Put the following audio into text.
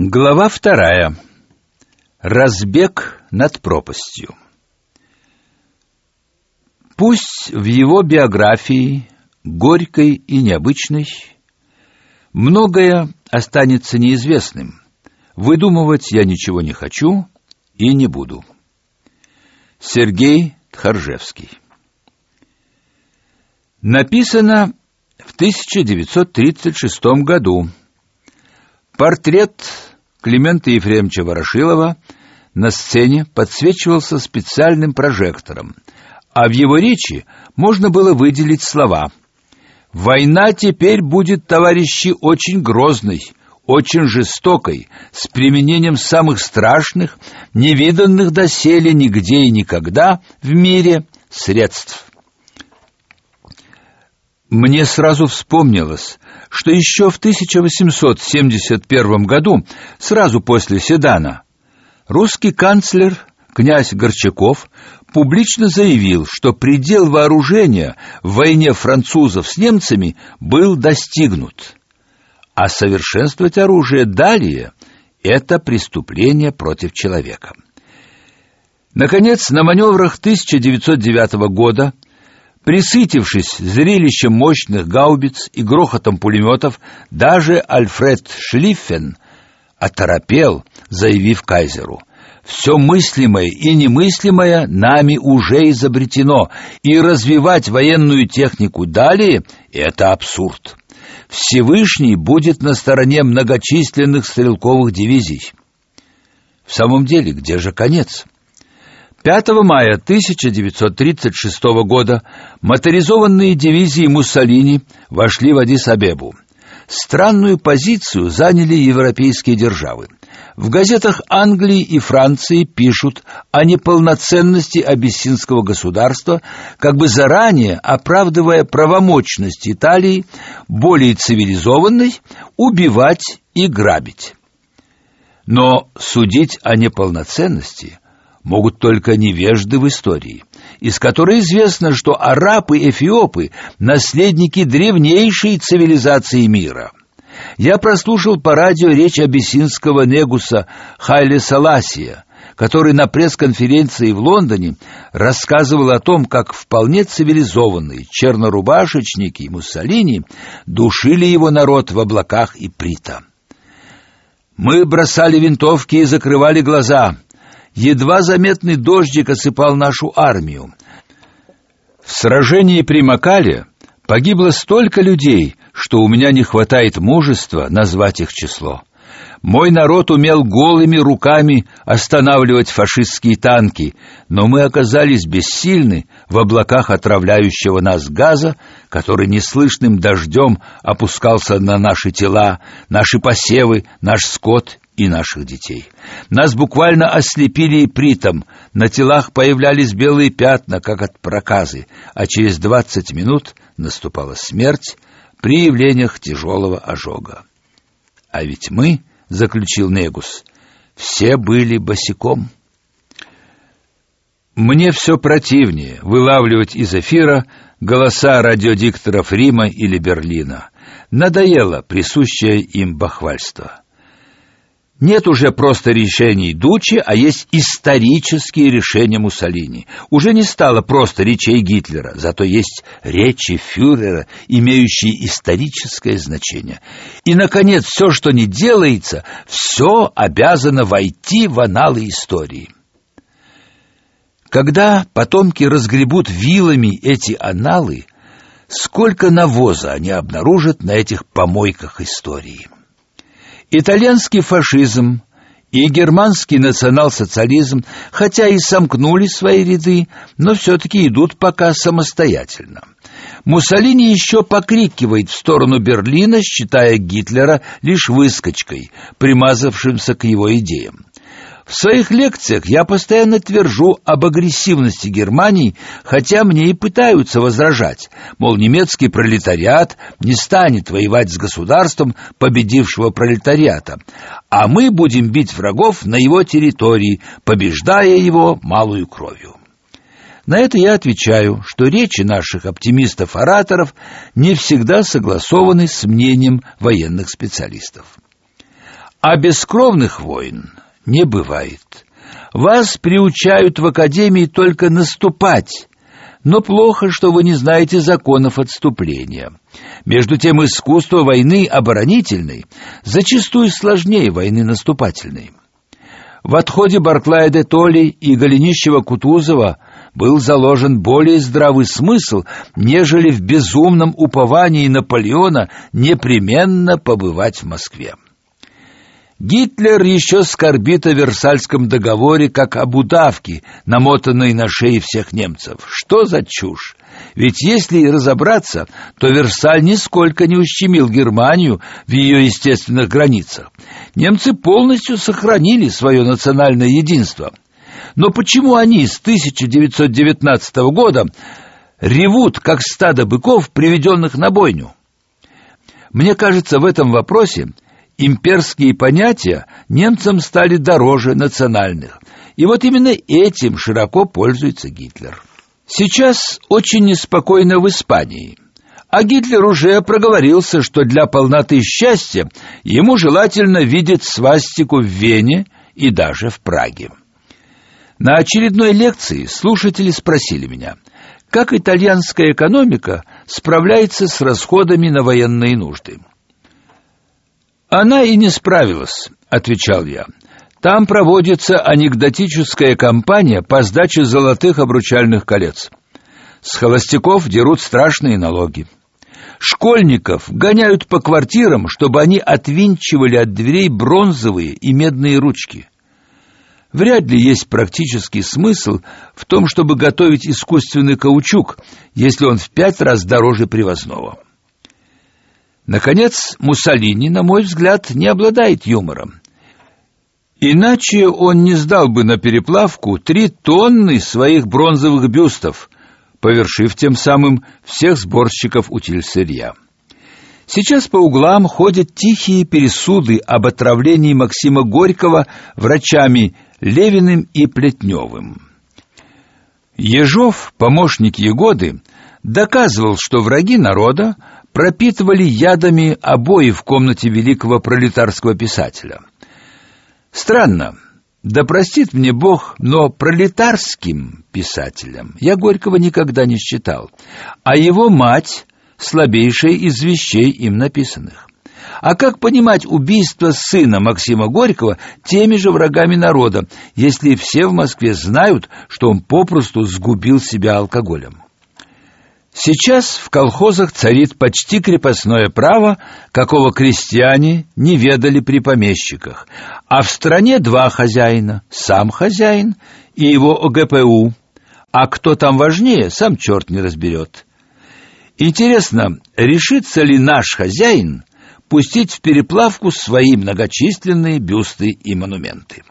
Глава вторая. Разбег над пропастью. Пусть в его биографии, горькой и необычной, многое останется неизвестным. Выдумывать я ничего не хочу и не буду. Сергей Тхаржевский. Написано в 1936 году. Портрет Климента Ефремовича Ворошилова на сцене подсвечивался специальным прожектором, а в его речи можно было выделить слова «Война теперь будет, товарищи, очень грозной, очень жестокой, с применением самых страшных, невиданных доселе нигде и никогда в мире средств». Мне сразу вспомнилось, что еще в 1871 году, сразу после Седана, русский канцлер князь Горчаков публично заявил, что предел вооружения в войне французов с немцами был достигнут. А совершенствовать оружие далее это преступление против человека. Наконец, на маневрах 1909 года Присытившись зрелищем мощных гаубиц и грохотом пулеметов, даже Альфред Шлиффен оторопел, заявив кайзеру: «Все мыслимое и немыслимое нами уже изобретено, и развивать военную технику далее это абсурд. Всевышний будет на стороне многочисленных стрелковых дивизий. В самом деле, где же конец? 5 мая 1936 года моторизованные дивизии Муссолини вошли в Адис-Абебу. Странную позицию заняли европейские державы. В газетах Англии и Франции пишут о неполноценности абиссинского государства, как бы заранее оправдывая правомочность Италии, более цивилизованной, убивать и грабить. Но судить о неполноценности – могут только невежды в истории, из которой известно, что арабы и эфиопы – наследники древнейшей цивилизации мира. Я прослушал по радио речь абиссинского негуса Хайле Саласия, который на пресс-конференции в Лондоне рассказывал о том, как вполне цивилизованные чернорубашечники и Муссолини душили его народ в облаках и прита. Мы бросали винтовки и закрывали глаза – едва заметный дождик осыпал нашу армию. В сражении при Макале погибло столько людей, что у меня не хватает мужества назвать их число. Мой народ умел голыми руками останавливать фашистские танки, но мы оказались бессильны в облаках отравляющего нас газа, который неслышным дождем опускался на наши тела, наши посевы, наш скот и наших детей. Нас буквально ослепили и притом. На телах появлялись белые пятна, как от проказы, а через двадцать минут наступала смерть при явлениях тяжелого ожога. А ведь мы, заключил Негус, все были босиком. Мне все противнее вылавливать из эфира голоса радиодикторов Рима или Берлина. Надоело присущее им бахвальство. Нет уже просто решений Дучи, а есть исторические решения Муссолини. Уже не стало просто речей Гитлера, зато есть речи фюрера, имеющие историческое значение. И, наконец, все, что не делается, все обязано войти в аналы истории. Когда потомки разгребут вилами эти аналы, сколько навоза они обнаружат на этих помойках истории. Итальянский фашизм и германский национал-социализм, хотя и сомкнули свои ряды, но все-таки идут пока самостоятельно. Муссолини еще покрикивает в сторону Берлина, считая Гитлера лишь выскочкой, примазавшимся к его идеям. В своих лекциях я постоянно твержу об агрессивности Германии, хотя мне и пытаются возражать, мол, немецкий пролетариат не станет воевать с государством победившего пролетариата, а мы будем бить врагов на его территории, побеждая его малую кровью. На это я отвечаю, что речи наших оптимистов-ораторов не всегда согласованы с мнением военных специалистов. А бескровных войн не бывает. Вас приучают в академии только наступать, но плохо, что вы не знаете законов отступления. Между тем искусство войны оборонительной зачастую сложнее войны наступательной. В отходе Барклая де Толли и Голенищева-Кутузова был заложен более здравый смысл, нежели в безумном уповании Наполеона непременно побывать в Москве. Гитлер еще скорбит о Версальском договоре, как об удавке, намотанной на шеи всех немцев. Что за чушь? Ведь если разобраться, то Версаль нисколько не ущемил Германию в ее естественных границах. Немцы полностью сохранили свое национальное единство. Но почему они с 1919 года ревут, как стадо быков, приведенных на бойню? Мне кажется, в этом вопросе имперские понятия немцам стали дороже национальных. И вот именно этим широко пользуется Гитлер. Сейчас очень неспокойно в Испании. А Гитлер уже проговорился, что для полноты счастья ему желательно видеть свастику в Вене и даже в Праге. На очередной лекции слушатели спросили меня, как итальянская экономика справляется с расходами на военные нужды. Она и не справилась, отвечал я. Там проводится анекдотическая кампания по сдаче золотых обручальных колец. С холостяков дерут страшные налоги. Школьников гоняют по квартирам, чтобы они отвинчивали от дверей бронзовые и медные ручки. Вряд ли есть практический смысл в том, чтобы готовить искусственный каучук, если он в пять раз дороже привозного. Наконец, Муссолини, на мой взгляд, не обладает юмором. Иначе он не сдал бы на переплавку три тонны своих бронзовых бюстов, повершив тем самым всех сборщиков утильсырья. Сейчас по углам ходят тихие пересуды об отравлении Максима Горького врачами Левиным и Плетневым. Ежов, помощник Егоды, доказывал, что враги народа пропитывали ядами обои в комнате великого пролетарского писателя. Странно, да простит мне Бог, но пролетарским писателем я Горького никогда не считал, а его мать слабейшая из вещей им написанных. А как понимать убийство сына Максима Горького теми же врагами народа, если все в Москве знают, что он попросту сгубил себя алкоголем? Сейчас в колхозах царит почти крепостное право, какого крестьяне не ведали при помещиках, а в стране два хозяина: сам хозяин и его ОГПУ. А кто там важнее, сам черт не разберет. Интересно, решится ли наш хозяин пустить в переплавку свои многочисленные бюсты и монументы?